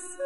So